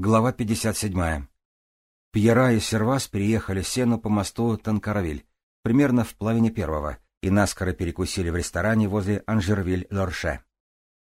Глава 57. Пьера и Сервас переехали сену по мосту Танкаравиль, примерно в половине первого, и наскоро перекусили в ресторане возле Анжервиль-Лорше.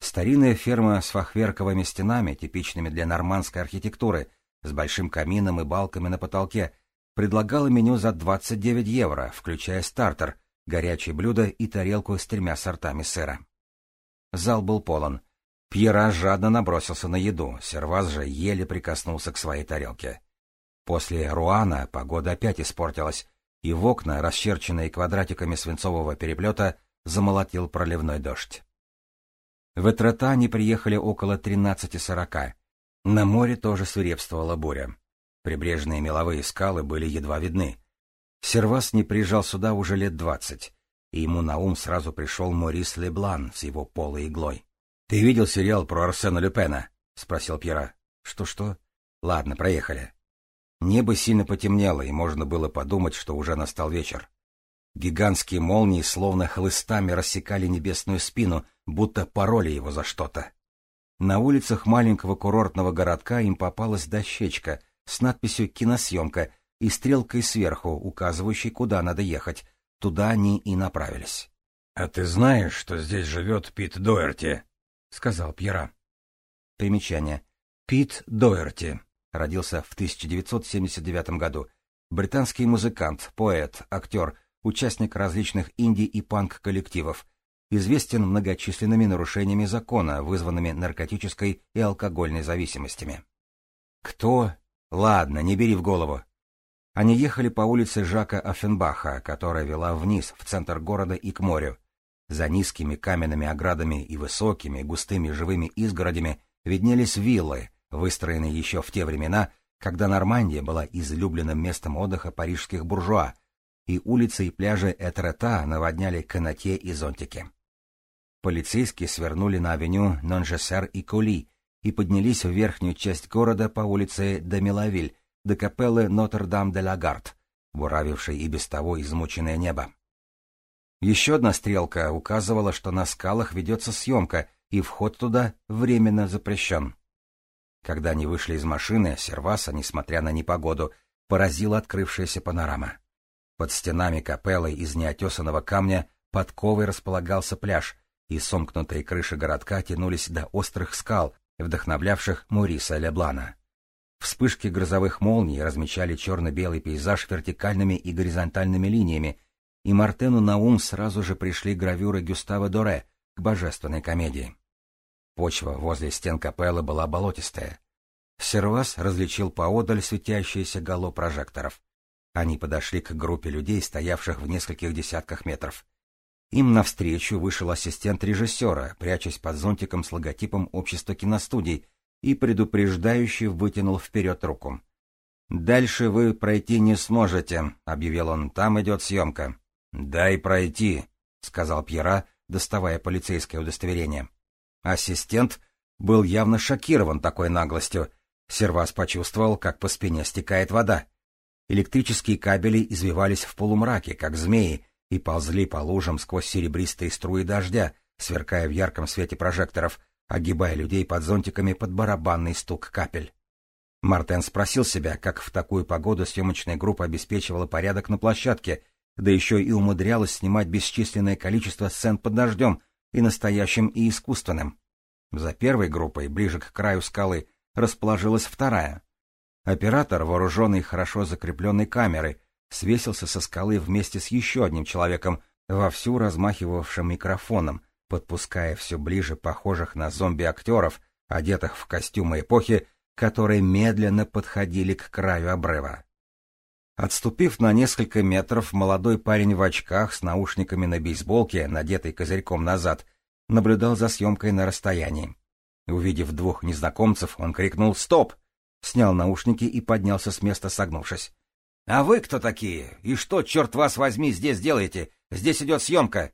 Старинная ферма с фахверковыми стенами, типичными для нормандской архитектуры, с большим камином и балками на потолке, предлагала меню за 29 евро, включая стартер, горячее блюдо и тарелку с тремя сортами сыра. Зал был полон — Пьера жадно набросился на еду, Серваз же еле прикоснулся к своей тарелке. После Руана погода опять испортилась, и в окна, расчерченные квадратиками свинцового переплета, замолотил проливной дождь. В Этрета они приехали около 13.40. На море тоже свирепствовала буря. Прибрежные меловые скалы были едва видны. Сервас не приезжал сюда уже лет двадцать, и ему на ум сразу пришел Морис Леблан с его полой иглой. — Ты видел сериал про Арсена Люпена? — спросил Пьера. Что — Что-что? — Ладно, проехали. Небо сильно потемнело, и можно было подумать, что уже настал вечер. Гигантские молнии словно хлыстами рассекали небесную спину, будто пороли его за что-то. На улицах маленького курортного городка им попалась дощечка с надписью «Киносъемка» и стрелкой сверху, указывающей, куда надо ехать. Туда они и направились. — А ты знаешь, что здесь живет Пит Доерти? Сказал Пьера. Примечание. Пит Доерти родился в 1979 году. Британский музыкант, поэт, актер, участник различных инди- и панк-коллективов. Известен многочисленными нарушениями закона, вызванными наркотической и алкогольной зависимостями. Кто? Ладно, не бери в голову. Они ехали по улице Жака Оффенбаха, которая вела вниз, в центр города и к морю. За низкими каменными оградами и высокими, густыми живыми изгородями виднелись виллы, выстроенные еще в те времена, когда Нормандия была излюбленным местом отдыха парижских буржуа, и улицы и пляжи Этрета наводняли канатье и зонтики. Полицейские свернули на авеню Нонжесер и Коли и поднялись в верхнюю часть города по улице Демилавиль до капеллы Нотр-Дам-де-Лагард, буравившей и без того измученное небо. Еще одна стрелка указывала, что на скалах ведется съемка, и вход туда временно запрещен. Когда они вышли из машины, Серваса, несмотря на непогоду, поразила открывшаяся панорама. Под стенами капеллы из неотесанного камня подковой располагался пляж, и сомкнутые крыши городка тянулись до острых скал, вдохновлявших Муриса Леблана. Вспышки грозовых молний размечали черно-белый пейзаж вертикальными и горизонтальными линиями, и Мартену на ум сразу же пришли гравюры Гюстава Доре к божественной комедии. Почва возле стен капеллы была болотистая. Сервас различил поодаль светящиеся гало прожекторов. Они подошли к группе людей, стоявших в нескольких десятках метров. Им навстречу вышел ассистент режиссера, прячась под зонтиком с логотипом общества киностудий, и предупреждающе вытянул вперед руку. «Дальше вы пройти не сможете», — объявил он, — «там идет съемка». «Дай пройти», — сказал Пьера, доставая полицейское удостоверение. Ассистент был явно шокирован такой наглостью. Сервас почувствовал, как по спине стекает вода. Электрические кабели извивались в полумраке, как змеи, и ползли по лужам сквозь серебристые струи дождя, сверкая в ярком свете прожекторов, огибая людей под зонтиками под барабанный стук капель. Мартен спросил себя, как в такую погоду съемочная группа обеспечивала порядок на площадке — да еще и умудрялась снимать бесчисленное количество сцен под дождем, и настоящим, и искусственным. За первой группой, ближе к краю скалы, расположилась вторая. Оператор, вооруженный хорошо закрепленной камерой, свесился со скалы вместе с еще одним человеком, вовсю размахивавшим микрофоном, подпуская все ближе похожих на зомби-актеров, одетых в костюмы эпохи, которые медленно подходили к краю обрыва. Отступив на несколько метров, молодой парень в очках с наушниками на бейсболке, надетой козырьком назад, наблюдал за съемкой на расстоянии. Увидев двух незнакомцев, он крикнул «Стоп!», снял наушники и поднялся с места, согнувшись. «А вы кто такие? И что, черт вас возьми, здесь делаете? Здесь идет съемка!»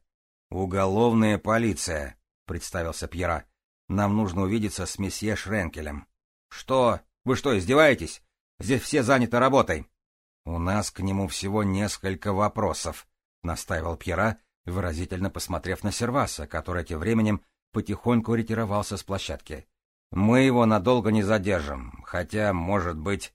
«Уголовная полиция», — представился Пьера. «Нам нужно увидеться с месье Шренкелем». «Что? Вы что, издеваетесь? Здесь все заняты работой». «У нас к нему всего несколько вопросов», — настаивал Пьера, выразительно посмотрев на Серваса, который тем временем потихоньку ретировался с площадки. «Мы его надолго не задержим. хотя, может быть...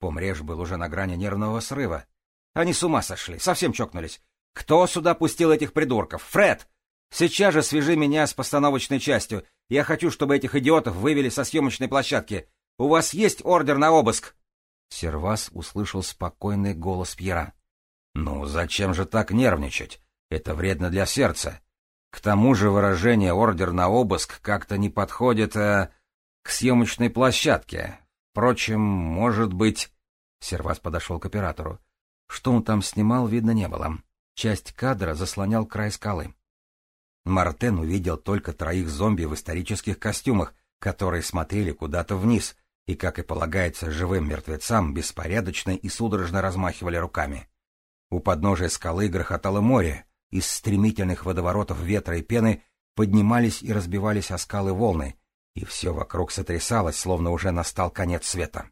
Помреж был уже на грани нервного срыва. Они с ума сошли, совсем чокнулись. Кто сюда пустил этих придурков? Фред! Сейчас же свяжи меня с постановочной частью. Я хочу, чтобы этих идиотов вывели со съемочной площадки. У вас есть ордер на обыск?» Сервас услышал спокойный голос Пьера. «Ну, зачем же так нервничать? Это вредно для сердца. К тому же выражение «ордер на обыск» как-то не подходит э, к съемочной площадке. Впрочем, может быть...» Сервас подошел к оператору. Что он там снимал, видно не было. Часть кадра заслонял край скалы. Мартен увидел только троих зомби в исторических костюмах, которые смотрели куда-то вниз и, как и полагается живым мертвецам, беспорядочно и судорожно размахивали руками. У подножия скалы грохотало море, из стремительных водоворотов ветра и пены поднимались и разбивались о скалы волны, и все вокруг сотрясалось, словно уже настал конец света.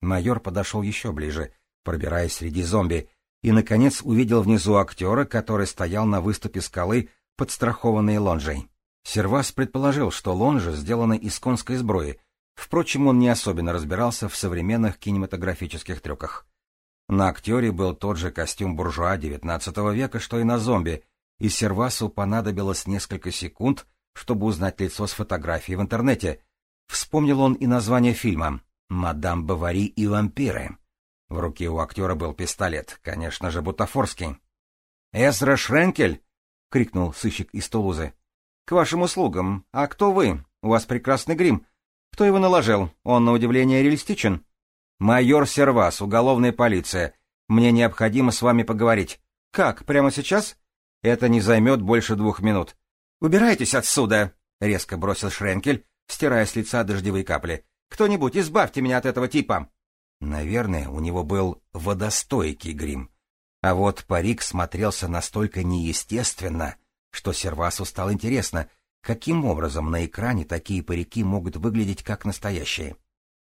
Майор подошел еще ближе, пробираясь среди зомби, и, наконец, увидел внизу актера, который стоял на выступе скалы, подстрахованные лонжей. Сервас предположил, что лонжи сделаны из конской сбруи, впрочем, он не особенно разбирался в современных кинематографических трюках. На актере был тот же костюм буржуа XIX века, что и на зомби, и Сервасу понадобилось несколько секунд, чтобы узнать лицо с фотографией в интернете. Вспомнил он и название фильма «Мадам Бавари и вампиры». В руке у актера был пистолет, конечно же, бутафорский. «Эзра Шренкель!» — крикнул сыщик из Тулузы. — К вашим услугам. А кто вы? У вас прекрасный грим. Кто его наложил? Он, на удивление, реалистичен. — Майор Сервас, уголовная полиция. Мне необходимо с вами поговорить. — Как, прямо сейчас? — Это не займет больше двух минут. — Убирайтесь отсюда! — резко бросил Шренкель, стирая с лица дождевые капли. — Кто-нибудь, избавьте меня от этого типа! Наверное, у него был водостойкий грим. А вот парик смотрелся настолько неестественно, что Сервасу стало интересно, каким образом на экране такие парики могут выглядеть как настоящие.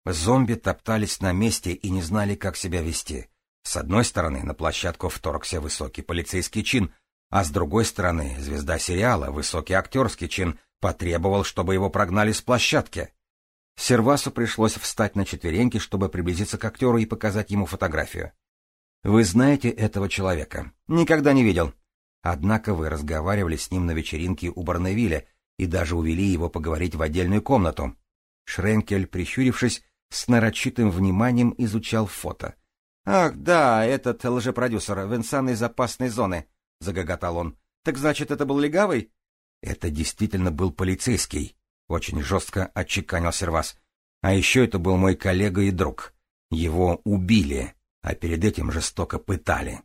Зомби топтались на месте и не знали, как себя вести. С одной стороны, на площадку вторгся высокий полицейский чин, а с другой стороны, звезда сериала, высокий актерский чин, потребовал, чтобы его прогнали с площадки. Сервасу пришлось встать на четвереньки, чтобы приблизиться к актеру и показать ему фотографию. Вы знаете этого человека? Никогда не видел. Однако вы разговаривали с ним на вечеринке у Барневиля и даже увели его поговорить в отдельную комнату. Шренкель, прищурившись, с нарочитым вниманием изучал фото. «Ах, да, этот лжепродюсер, Венсан из опасной зоны», — загоготал он. «Так значит, это был легавый?» «Это действительно был полицейский», — очень жестко отчеканил Сервас. «А еще это был мой коллега и друг. Его убили» а перед этим жестоко пытали.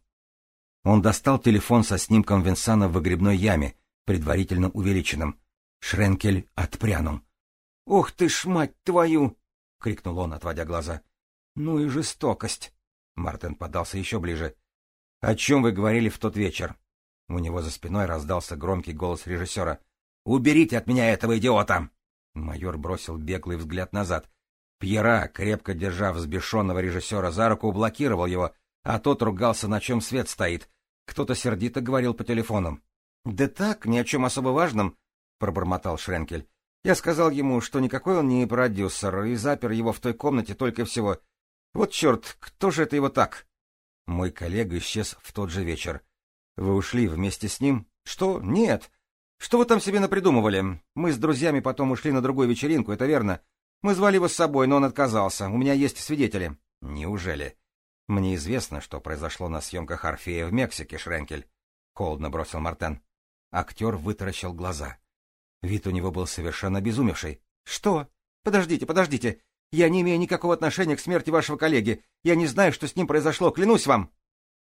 Он достал телефон со снимком Винсана в выгребной яме, предварительно увеличенным. Шренкель отпрянул. — Ух ты ж, мать твою! — крикнул он, отводя глаза. — Ну и жестокость! Мартин подался еще ближе. — О чем вы говорили в тот вечер? У него за спиной раздался громкий голос режиссера. — Уберите от меня этого идиота! Майор бросил беглый взгляд назад. Пьера, крепко держа взбешенного режиссера за руку, блокировал его, а тот ругался, на чем свет стоит. Кто-то сердито говорил по телефону. — Да так, ни о чем особо важном, — пробормотал Шренкель. Я сказал ему, что никакой он не продюсер, и запер его в той комнате только всего. Вот черт, кто же это его так? Мой коллега исчез в тот же вечер. Вы ушли вместе с ним? Что? Нет. Что вы там себе напридумывали? Мы с друзьями потом ушли на другую вечеринку, это верно. Мы звали его с собой, но он отказался. У меня есть свидетели. Неужели? Мне известно, что произошло на съемках Орфея в Мексике, Шренкель. Холодно бросил Мартен. Актер вытаращил глаза. Вид у него был совершенно обезумевший. Что? Подождите, подождите. Я не имею никакого отношения к смерти вашего коллеги. Я не знаю, что с ним произошло, клянусь вам.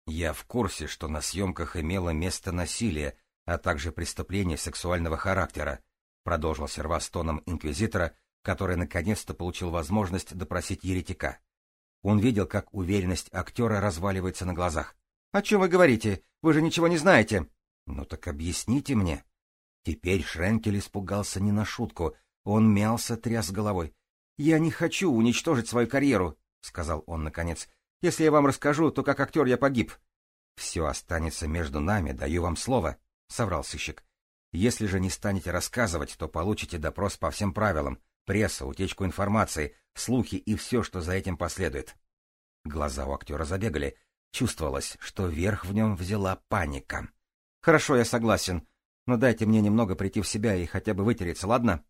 Я в курсе, что на съемках имело место насилие, а также преступление сексуального характера, продолжил Сервас тоном инквизитора, который наконец-то получил возможность допросить еретика. Он видел, как уверенность актера разваливается на глазах. — О чем вы говорите? Вы же ничего не знаете. — Ну так объясните мне. Теперь Шренкель испугался не на шутку. Он мялся, тряс головой. — Я не хочу уничтожить свою карьеру, — сказал он наконец. — Если я вам расскажу, то как актер я погиб. — Все останется между нами, даю вам слово, — соврал сыщик. — Если же не станете рассказывать, то получите допрос по всем правилам, Пресса, утечку информации, слухи и все, что за этим последует. Глаза у актера забегали. Чувствовалось, что верх в нем взяла паника. «Хорошо, я согласен, но дайте мне немного прийти в себя и хотя бы вытереться, ладно?»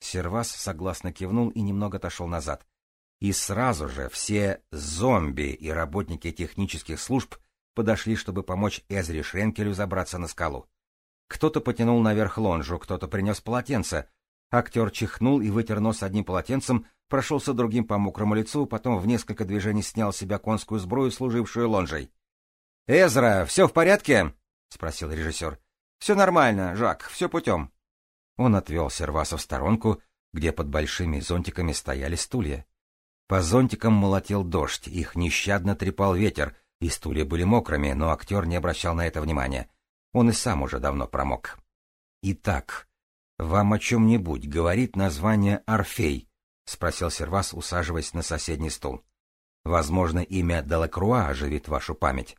Сервас согласно кивнул и немного отошел назад. И сразу же все зомби и работники технических служб подошли, чтобы помочь Эзри Шренкелю забраться на скалу. Кто-то потянул наверх лонжу, кто-то принес полотенце. Актер чихнул и вытер нос одним полотенцем, прошелся другим по мокрому лицу, потом в несколько движений снял с себя конскую сбрую, служившую лонжей. — Эзра, все в порядке? — спросил режиссер. — Все нормально, Жак, все путем. Он отвел Серваса в сторонку, где под большими зонтиками стояли стулья. По зонтикам молотил дождь, их нещадно трепал ветер, и стулья были мокрыми, но актер не обращал на это внимания. Он и сам уже давно промок. «Итак, вам о чем-нибудь говорит название Орфей?» — спросил Сервас, усаживаясь на соседний стул. «Возможно, имя Делакруа оживит вашу память».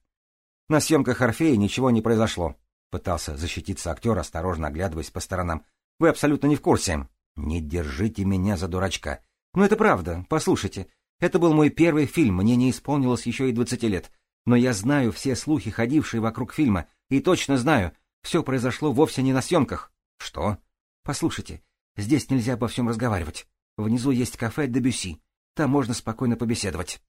«На съемках Орфея ничего не произошло», — пытался защититься актер, осторожно оглядываясь по сторонам. «Вы абсолютно не в курсе». «Не держите меня за дурачка. Ну, это правда. Послушайте, это был мой первый фильм, мне не исполнилось еще и двадцати лет. Но я знаю все слухи, ходившие вокруг фильма, и точно знаю, все произошло вовсе не на съемках. Что? Послушайте, здесь нельзя обо всем разговаривать. Внизу есть кафе Дебюси. Там можно спокойно побеседовать.